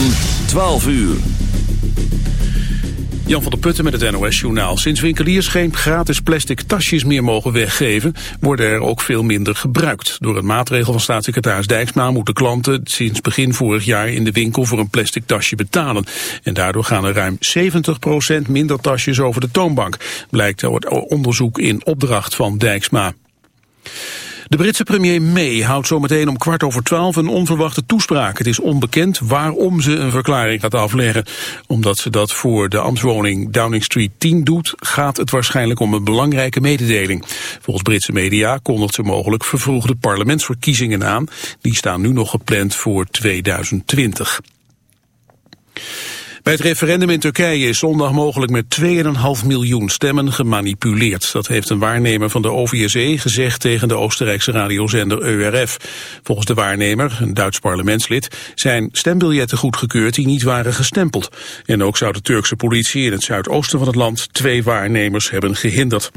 van 12 uur. Jan van der Putten met het NOS-journaal. Sinds winkeliers geen gratis plastic tasjes meer mogen weggeven... worden er ook veel minder gebruikt. Door een maatregel van staatssecretaris Dijksma... moeten klanten sinds begin vorig jaar in de winkel voor een plastic tasje betalen. En daardoor gaan er ruim 70% minder tasjes over de toonbank. Blijkt uit onderzoek in opdracht van Dijksma. De Britse premier May houdt zometeen om kwart over twaalf een onverwachte toespraak. Het is onbekend waarom ze een verklaring gaat afleggen. Omdat ze dat voor de ambtswoning Downing Street 10 doet, gaat het waarschijnlijk om een belangrijke mededeling. Volgens Britse media kondigt ze mogelijk vervroegde parlementsverkiezingen aan. Die staan nu nog gepland voor 2020. Bij het referendum in Turkije is zondag mogelijk met 2,5 miljoen stemmen gemanipuleerd. Dat heeft een waarnemer van de OVSE gezegd tegen de Oostenrijkse radiozender EURF. Volgens de waarnemer, een Duits parlementslid, zijn stembiljetten goedgekeurd die niet waren gestempeld. En ook zou de Turkse politie in het zuidoosten van het land twee waarnemers hebben gehinderd.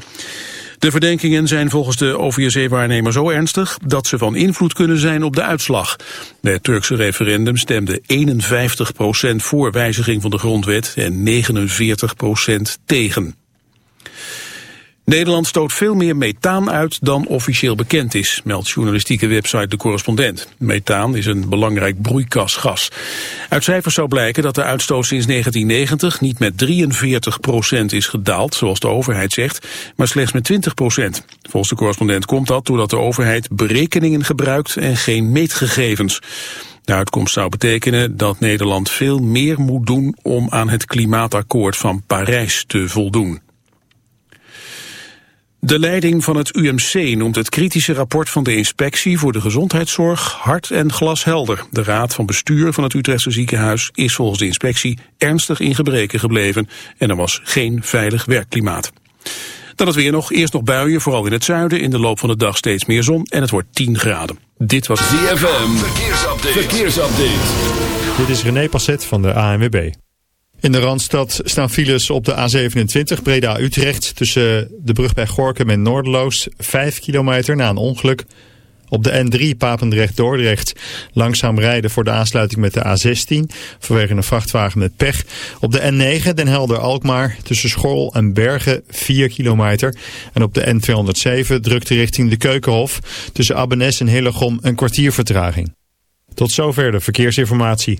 De verdenkingen zijn volgens de OVSE-waarnemer zo ernstig dat ze van invloed kunnen zijn op de uitslag. Bij het Turkse referendum stemde 51% voor wijziging van de grondwet en 49% tegen. Nederland stoot veel meer methaan uit dan officieel bekend is, meldt journalistieke website De Correspondent. Methaan is een belangrijk broeikasgas. Uit cijfers zou blijken dat de uitstoot sinds 1990 niet met 43% is gedaald, zoals de overheid zegt, maar slechts met 20% Volgens de correspondent komt dat doordat de overheid berekeningen gebruikt en geen meetgegevens. De uitkomst zou betekenen dat Nederland veel meer moet doen om aan het klimaatakkoord van Parijs te voldoen. De leiding van het UMC noemt het kritische rapport van de inspectie voor de gezondheidszorg hard en glashelder. De raad van bestuur van het Utrechtse ziekenhuis is volgens de inspectie ernstig in gebreken gebleven en er was geen veilig werkklimaat. Dan het weer nog. Eerst nog buien, vooral in het zuiden. In de loop van de dag steeds meer zon en het wordt 10 graden. Dit was ZFM. Verkeersupdate. Verkeersupdate. Dit is René Passet van de ANWB. In de Randstad staan files op de A27 Breda-Utrecht... tussen de brug bij Gorkum en Noorderloos, 5 kilometer na een ongeluk. Op de N3 Papendrecht-Dordrecht langzaam rijden voor de aansluiting met de A16... vanwege een vrachtwagen met pech. Op de N9 Den Helder-Alkmaar tussen Schorl en Bergen 4 kilometer. En op de N207 drukte richting de Keukenhof... tussen Abbenes en Hillegom een kwartier vertraging. Tot zover de verkeersinformatie.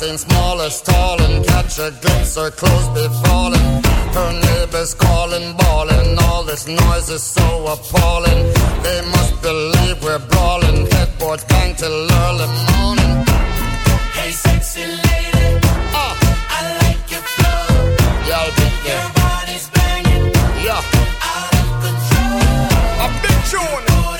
My size ain't small as tall and catch a glimpse, her clothes be falling. Her neighbors calling, bawling, all this noise is so appalling. They must believe we're brawling, headboards bang till early morning. Hey, sexy lady, Ah, I like your flow. y'all big Your body's banging, Yeah, out of control. a big tune.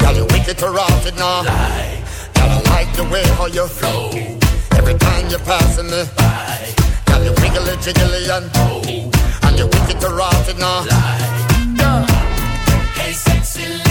Girl, you wicked to rot it now. Girl, I like the way how you flow. Every time you're passing me by. Girl, you wiggly jiggly and oh, and you wicked to rot it now. Girl, Hey, sexy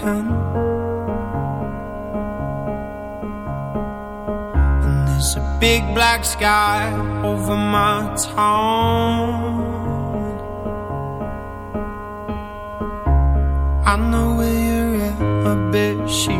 can. And there's a big black sky over my town. I know where you're at, I bet she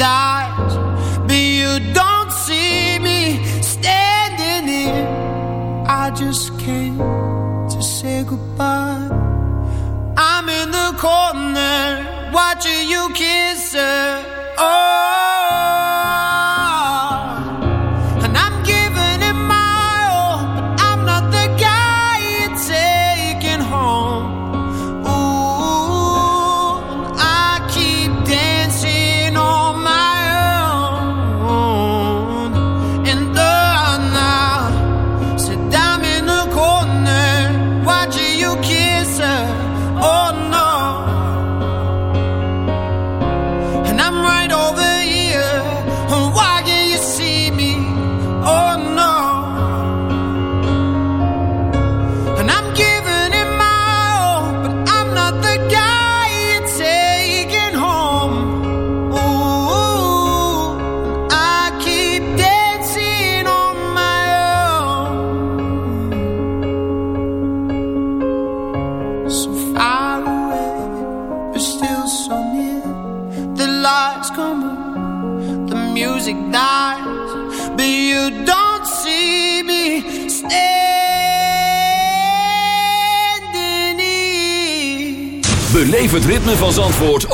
die.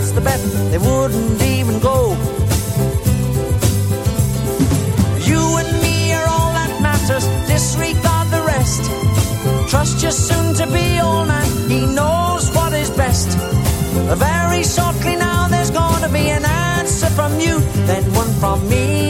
toss the bet, they wouldn't even go. You and me are all that matters, disregard the rest. Trust your soon to be all man, he knows what is best. Very shortly now, there's gonna be an answer from you, then one from me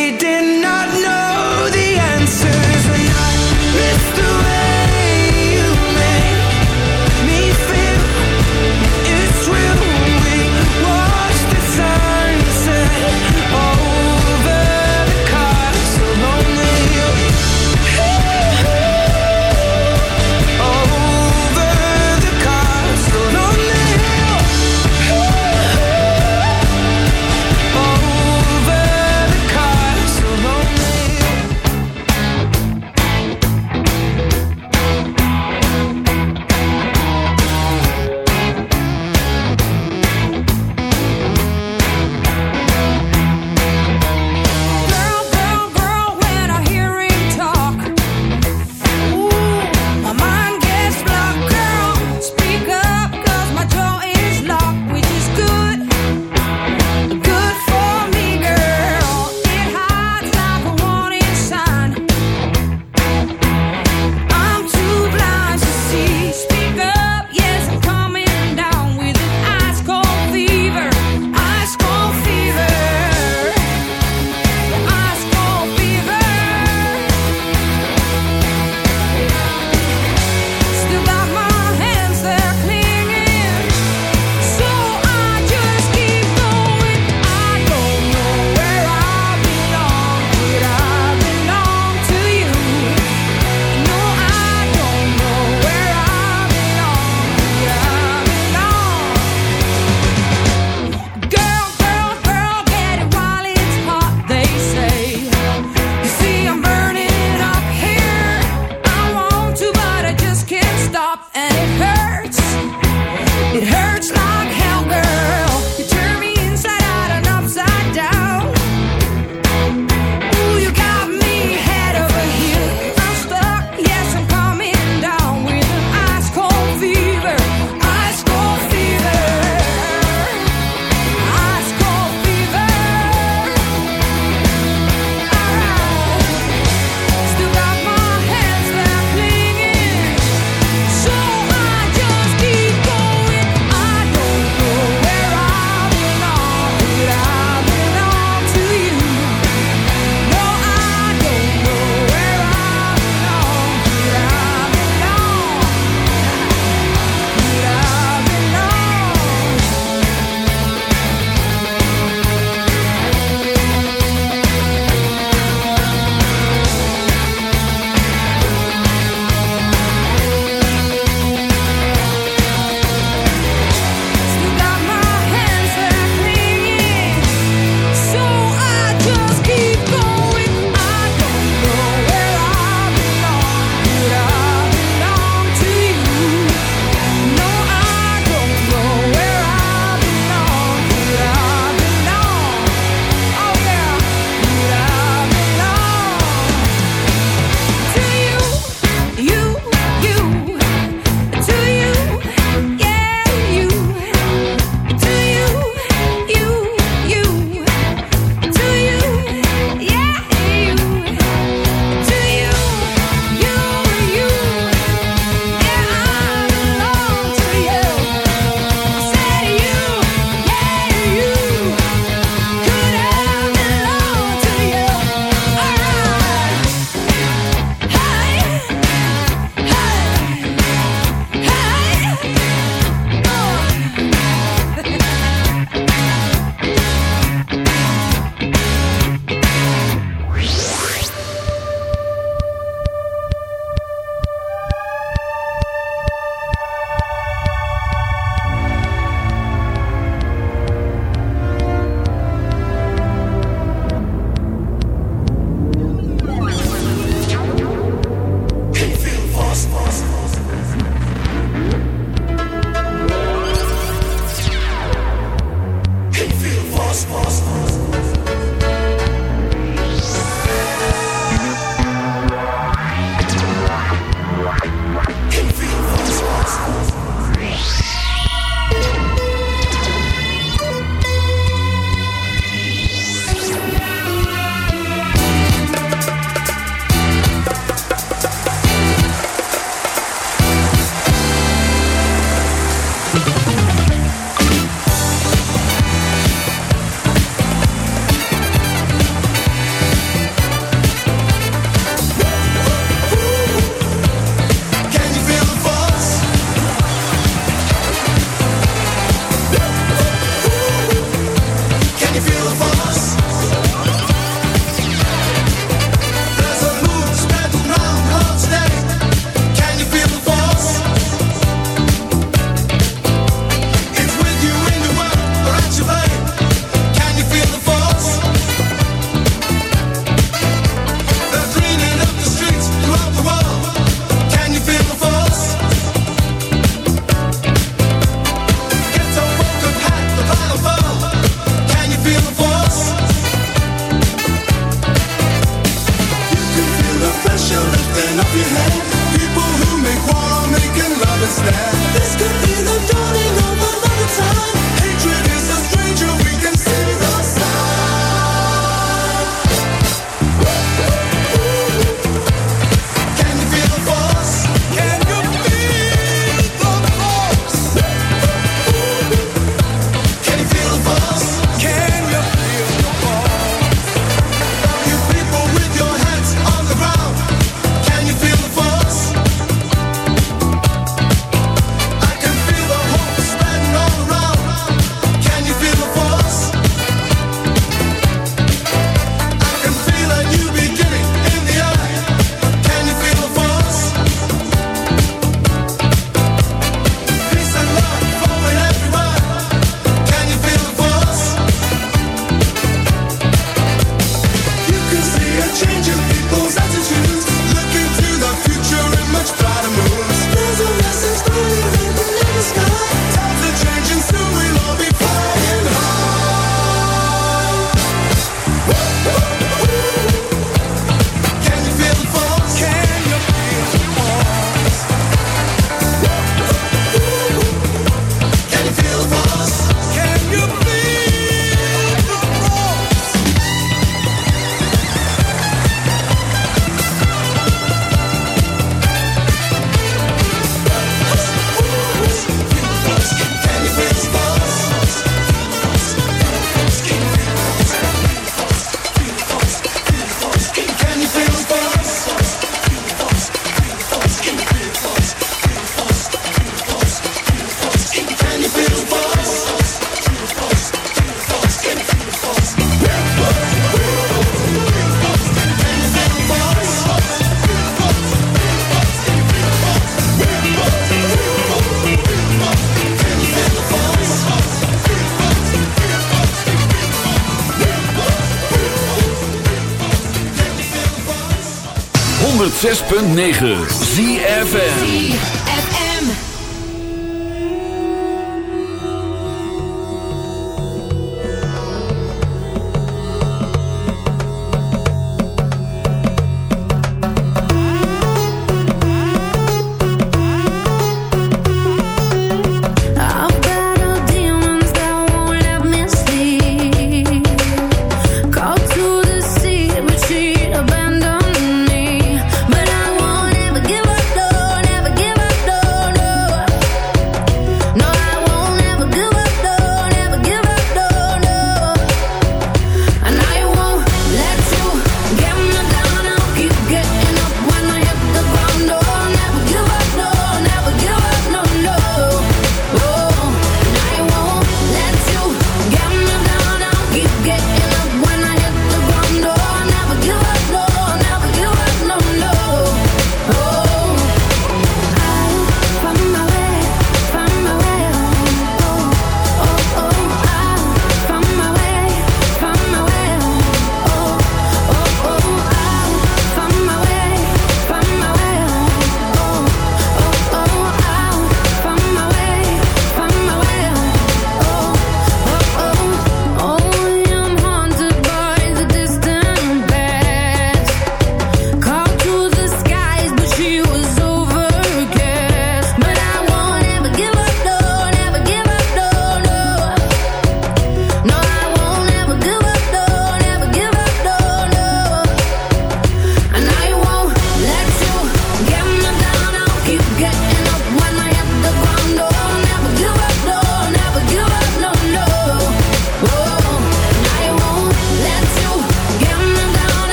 106.9 ZFN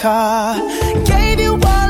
car. Gave you all